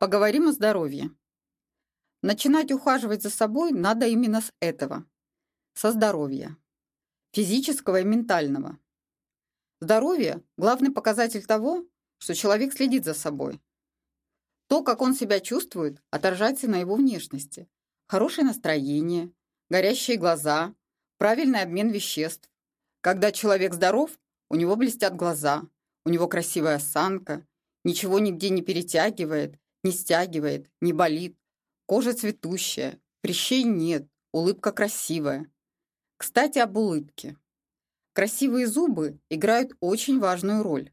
Поговорим о здоровье. Начинать ухаживать за собой надо именно с этого. Со здоровья. Физического и ментального. Здоровье – главный показатель того, что человек следит за собой. То, как он себя чувствует, отражается на его внешности. Хорошее настроение, горящие глаза, правильный обмен веществ. Когда человек здоров, у него блестят глаза, у него красивая осанка, ничего нигде не перетягивает, не стягивает, не болит. Кожа цветущая, прыщей нет, улыбка красивая. Кстати, об улыбке. Красивые зубы играют очень важную роль.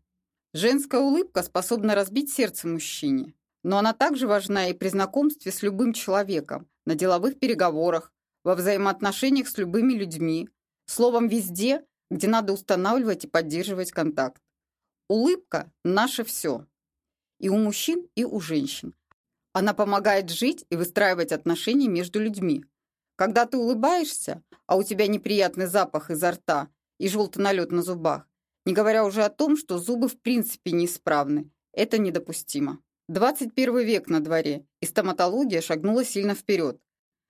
Женская улыбка способна разбить сердце мужчине, но она также важна и при знакомстве с любым человеком, на деловых переговорах, во взаимоотношениях с любыми людьми, словом, везде, где надо устанавливать и поддерживать контакт. Улыбка – наше все. И у мужчин, и у женщин. Она помогает жить и выстраивать отношения между людьми. Когда ты улыбаешься, а у тебя неприятный запах изо рта и желтый налет на зубах, не говоря уже о том, что зубы в принципе неисправны, это недопустимо. 21 век на дворе, и стоматология шагнула сильно вперед.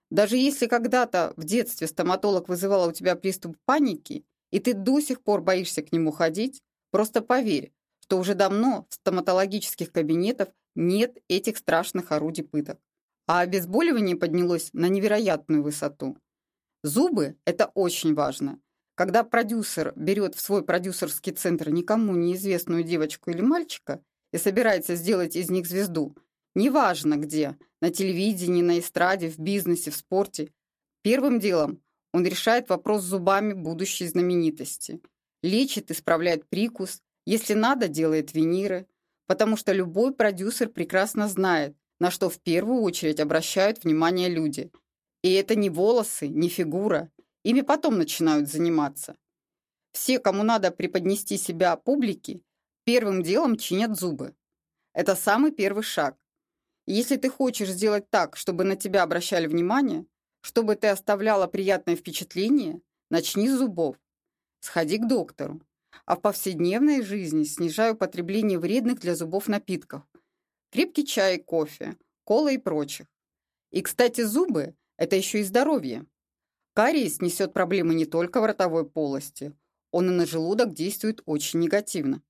Даже если когда-то в детстве стоматолог вызывал у тебя приступ паники, и ты до сих пор боишься к нему ходить, просто поверь, что уже давно в стоматологических кабинетах нет этих страшных орудий пыток. А обезболивание поднялось на невероятную высоту. Зубы – это очень важно. Когда продюсер берет в свой продюсерский центр никому неизвестную девочку или мальчика и собирается сделать из них звезду, неважно где, на телевидении, на эстраде, в бизнесе, в спорте, первым делом он решает вопрос зубами будущей знаменитости. Лечит, исправляет прикус, если надо, делает виниры, потому что любой продюсер прекрасно знает, на что в первую очередь обращают внимание люди. И это не волосы, не фигура. Ими потом начинают заниматься. Все, кому надо преподнести себя публике, первым делом чинят зубы. Это самый первый шаг. Если ты хочешь сделать так, чтобы на тебя обращали внимание, чтобы ты оставляла приятное впечатление, начни с зубов. Сходи к доктору а в повседневной жизни снижаю потребление вредных для зубов напитков. Крепкий чай, кофе, кола и прочих. И, кстати, зубы – это еще и здоровье. Кариес несет проблемы не только в ротовой полости, он и на желудок действует очень негативно.